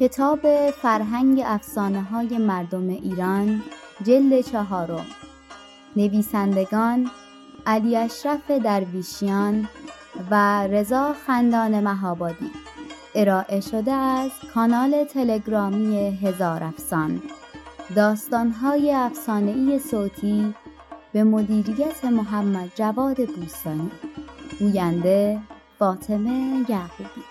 کتاب فرهنگ افسانه های مردم ایران جلد چهارم. نویسندگان علی اشرف درویشیان و رضا خندان مهابادی. ارائه شده از کانال تلگرامی هزار افسان. داستانهای افسانهای صوتی به مدیریت محمد جواد بوستانی. گوینده فاطمه یعقوبی.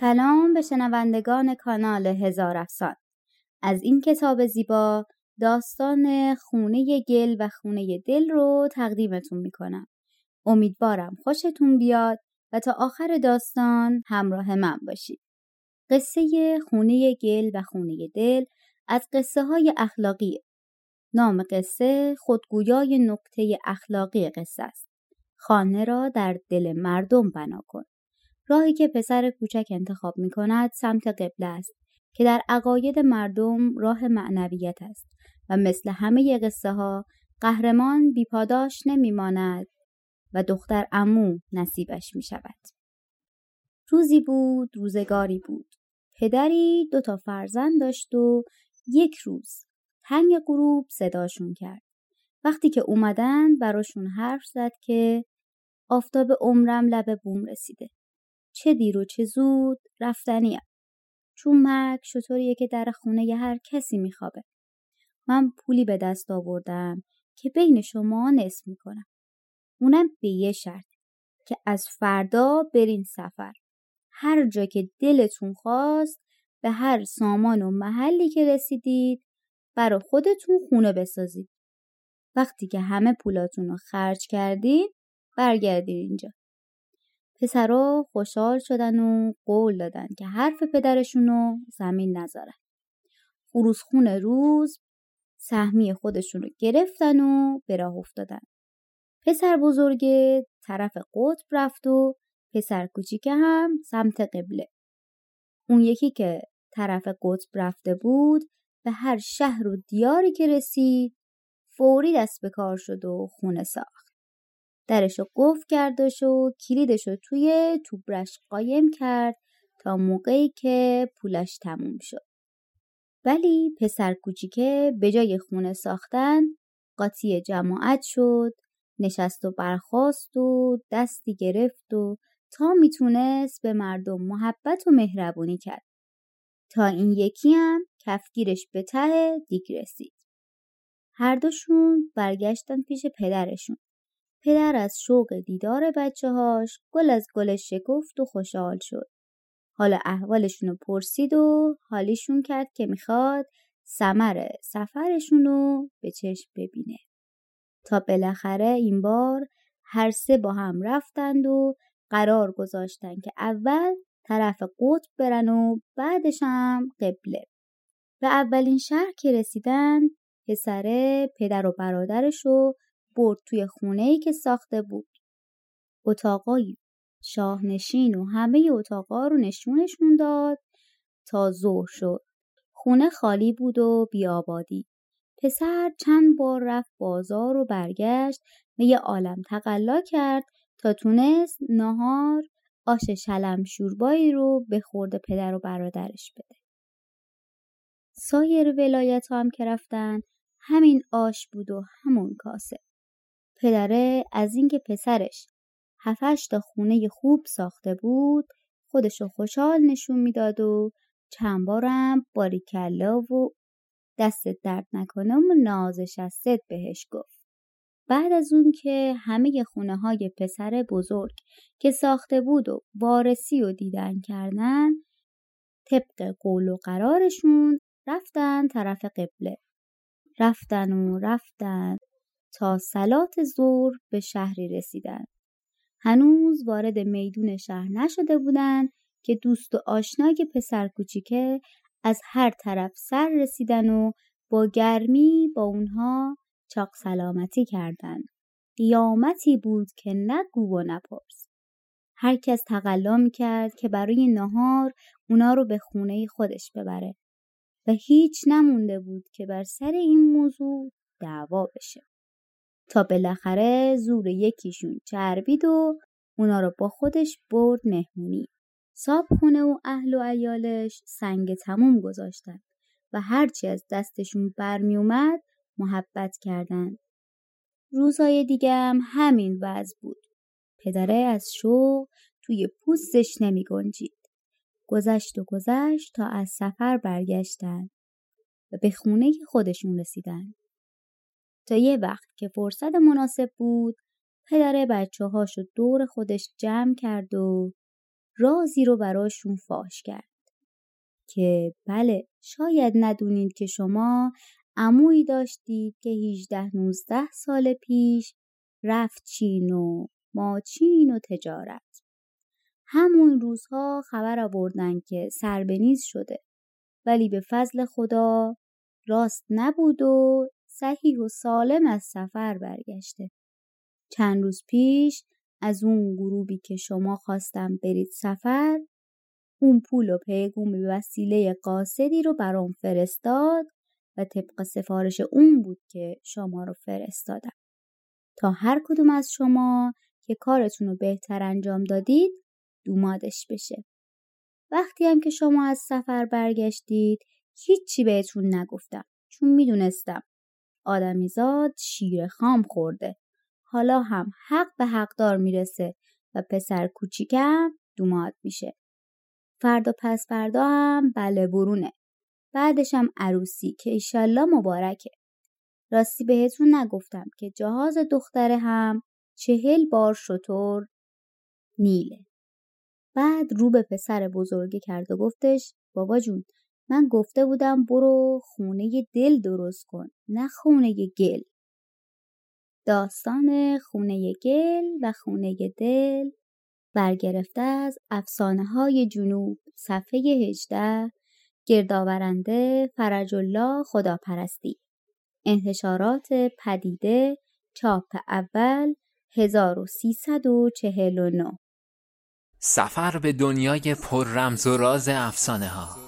سلام به شنوندگان کانال هزار افسان. از این کتاب زیبا داستان خونه گل و خونه دل رو تقدیمتون می‌کنم. امیدوارم خوشتون بیاد و تا آخر داستان همراه من باشید. قصه خونه گل و خونه دل از قصه های اخلاقی نام قصه خودگویای نکته اخلاقی قصه است. خانه را در دل مردم بنا کن. راهی که پسر کوچک انتخاب می کند سمت قبله است که در عقاید مردم راه معنویت است و مثل همه قصه ها قهرمان بیپاداش نمی ماند و دختر امو نصیبش می شود. روزی بود روزگاری بود. پدری دو تا فرزند داشت و یک روز تنگ غروب صداشون کرد. وقتی که اومدن براشون حرف زد که آفتاب عمرم لب بوم رسیده. چه دیر و چه زود رفتنیم. چون مرگ شطوریه که در خونه ی هر کسی میخوابه. من پولی به دست آوردم که بین شما نصف می‌کنم. اونم به یه شرط که از فردا برین سفر. هر جا که دلتون خواست به هر سامان و محلی که رسیدید برا خودتون خونه بسازید. وقتی که همه پولاتون رو خرج کردید برگردید اینجا. پسرا خوشحال شدن و قول دادن که حرف پدرشونو زمین نذارن. خروسخون روز سهمی خودشون رو گرفتن و به راه افتادن. پسر بزرگ طرف قطب رفت و پسر کوچیک هم سمت قبله. اون یکی که طرف قطب رفته بود به هر شهر و دیاری که رسید فوری دست به کار شد و خونه ساخت. درشو قفل کردش و کلیدشو توی توبرش قایم کرد تا موقعی که پولش تموم شد. ولی پسر کوچیکه به جای خونه ساختن قاطی جماعت شد نشست و برخواست و دستی گرفت و تا می‌تونست به مردم محبت و مهربونی کرد. تا این یکی هم کفگیرش به ته دیگ رسید. هر دوشون برگشتن پیش پدرشون. پدر از شوق دیدار بچه هاش گل از گلش شکفت و خوشحال شد. حالا احوالشون رو پرسید و حالیشون کرد که می‌خواد سمر سفرشون رو به چشم ببینه. تا بالاخره این بار هر سه با هم رفتند و قرار گذاشتن که اول طرف قطب برن و بعدش هم قبله. به اولین شهر که رسیدن پسره پدر و برادرش رو برد توی خونه ای که ساخته بود. اتاقای شاهنشین و همه اتاقا رو نشونشون داد تا ظهر شد. خونه خالی بود و بیابادی. پسر چند بار رفت بازار و برگشت و یه عالم تقلا کرد تا تونست نهار آش شلم شوربایی رو به خورد پدر و برادرش بده. سایر ولایت هم که رفتن همین آش بود و همون کاسه. پدره از اینکه پسرش هفتش تا خونه خوب ساخته بود خودشو خوشحال نشون می‌داد و چند بارم باریکلا و دست درد نکنه و نازش از بهش گفت. بعد از اون که همه خونه های پسر بزرگ که ساخته بود و وارسی و دیدن کردن طبق قول و قرارشون رفتن طرف قبله. رفتن و رفتن تا سلات زور به شهری رسیدن. هنوز وارد میدون شهر نشده بودند که دوست و آشنای پسر کوچیکه از هر طرف سر رسیدن و با گرمی با اونها چاق سلامتی کردند. قیامتی بود که نگو و نپرس. هر کس تقلا کرد که برای نهار اونا رو به خونه خودش ببره و هیچ نمونده بود که بر سر این موضوع دعوا بشه. تا بالاخره زور یکیشون چربید و اونا رو با خودش برد مهمونی. خونه و اهل و ایالش سنگ تموم گذاشتن و هرچی از دستشون برمی اومد محبت کردند. روزهای دیگه هم همین وضع بود. پدره از شوق توی پوستش نمی گنجید. گذشت و گذشت تا از سفر برگشتن و به خونه خودشون رسیدن. تا یه وقت که فرصت مناسب بود پدر بچه هاشو دور خودش جمع کرد و رازی رو براشون فاش کرد. که بله شاید ندونید که شما عمویی داشتید که 18 19 سال پیش رفت چین و ماچین و تجارت همون روزها خبر آوردن که سربنیز شده ولی به فضل خدا راست نبود و صحیح و سالم از سفر برگشته. چند روز پیش از اون گروبی که شما خواستم برید سفر اون پول و پیگون به وسیله قاصدی رو برام فرستاد و طبق سفارش اون بود که شما رو فرستادم. تا هر کدوم از شما که کارتون رو بهتر انجام دادید دومادش بشه. وقتی هم که شما از سفر برگشتید هیچی بهتون نگفتم. چون می‌دونستم آدمیزاد شیر خام خورده. حالا هم حق به حقدار می‌رسه و پسر کوچیکم دوماد میشه. فردا پس فردا هم بله برونه. بعدش هم عروسی که ایشالله مبارکه. راستی بهتون نگفتم که جهاز دختره هم چهل بار شطور نیله. بعد رو به پسر بزرگی کرد و گفتش بابا جون من گفته بودم برو خونه دل درست کن نه خونه گل. داستان خونه گل و خونه دل برگرفته از افسانه های جنوب صفحه 18 گردآورنده فرج الله خداپرستی. انتشارات پدیده چاپ اول 1349 سفر به دنیای پر رمز و راز افسانه ها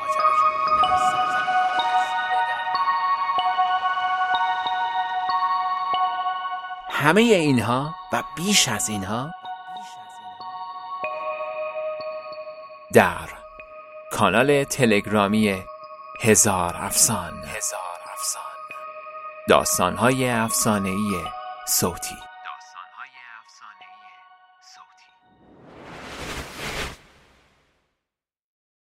همه اینها و بیش از اینها در کانال تلگرامی هزار افسان. هزار افسان. داستانهای افسانه‌ای صوتی.